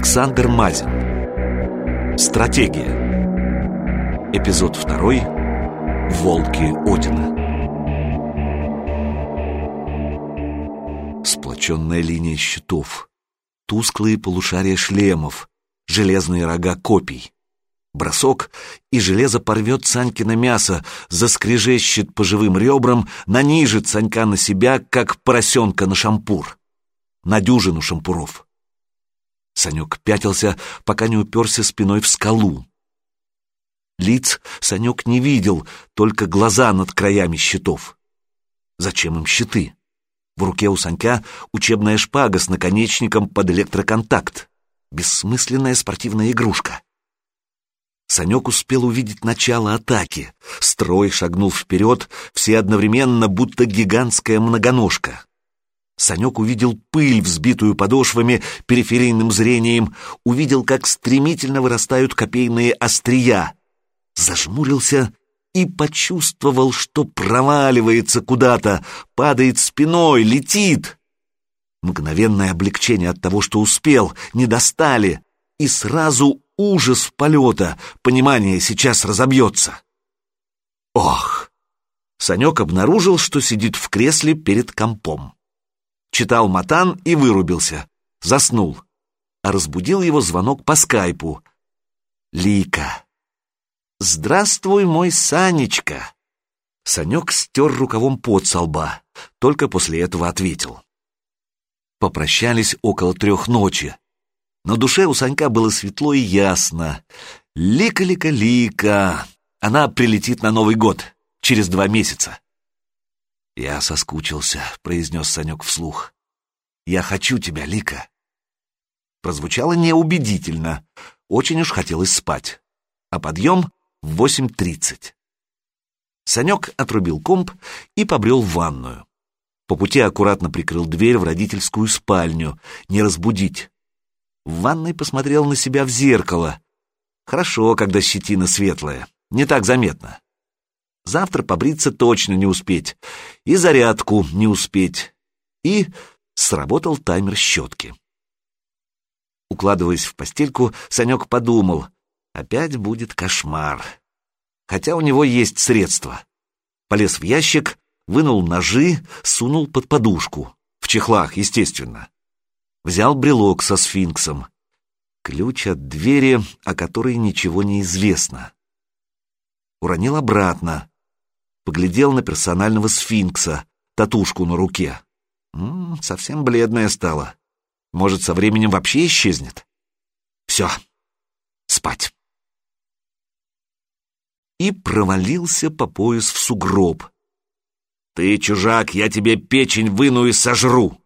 Александр Мазин. Стратегия. Эпизод второй. Волки Одина. Сплоченная линия щитов. Тусклые полушария шлемов. Железные рога копий. Бросок, и железо порвет Санькино мясо, заскрежещет по живым ребрам, нанижит Санька на себя, как поросенка на шампур. На дюжину шампуров. Санек пятился, пока не уперся спиной в скалу. Лиц Санек не видел, только глаза над краями щитов. Зачем им щиты? В руке у Санька учебная шпага с наконечником под электроконтакт. Бессмысленная спортивная игрушка. Санек успел увидеть начало атаки. Строй шагнул вперед, все одновременно, будто гигантская многоножка. Санек увидел пыль, взбитую подошвами, периферийным зрением, увидел, как стремительно вырастают копейные острия. Зажмурился и почувствовал, что проваливается куда-то, падает спиной, летит. Мгновенное облегчение от того, что успел, не достали, и сразу ужас полета, понимание сейчас разобьется. Ох! Санек обнаружил, что сидит в кресле перед компом. Читал Матан и вырубился. Заснул. А разбудил его звонок по скайпу. Лика. «Здравствуй, мой Санечка!» Санек стер рукавом пот со лба, только после этого ответил. Попрощались около трех ночи. На душе у Санька было светло и ясно. Лика-лика-лика. Она прилетит на Новый год, через два месяца. «Я соскучился», — произнес Санек вслух. «Я хочу тебя, Лика». Прозвучало неубедительно. Очень уж хотелось спать. А подъем в восемь тридцать. Санек отрубил комп и побрел в ванную. По пути аккуратно прикрыл дверь в родительскую спальню, не разбудить. В ванной посмотрел на себя в зеркало. Хорошо, когда щетина светлая, не так заметно. Завтра побриться точно не успеть, и зарядку не успеть. И сработал таймер щетки. Укладываясь в постельку, Санек подумал, опять будет кошмар. Хотя у него есть средства. Полез в ящик, вынул ножи, сунул под подушку. В чехлах, естественно. Взял брелок со сфинксом. Ключ от двери, о которой ничего не известно. Уронил обратно. Поглядел на персонального сфинкса, татушку на руке. М -м, совсем бледная стала. Может, со временем вообще исчезнет? Все. Спать. И провалился по пояс в сугроб. «Ты, чужак, я тебе печень выну и сожру!»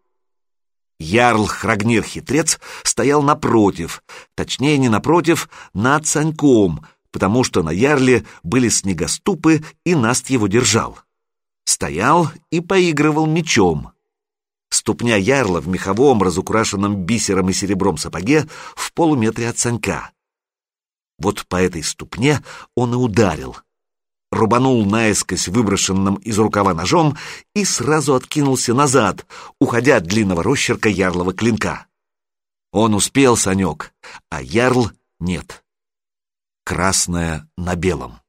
Ярл Храгнир-хитрец стоял напротив, точнее не напротив, над Саньком, потому что на ярле были снегоступы, и Наст его держал. Стоял и поигрывал мечом. Ступня ярла в меховом, разукрашенном бисером и серебром сапоге в полуметре от Санька. Вот по этой ступне он и ударил — рубанул наискось выброшенным из рукава ножом и сразу откинулся назад, уходя от длинного росчерка ярлого клинка. Он успел, Санек, а ярл нет. Красное на белом.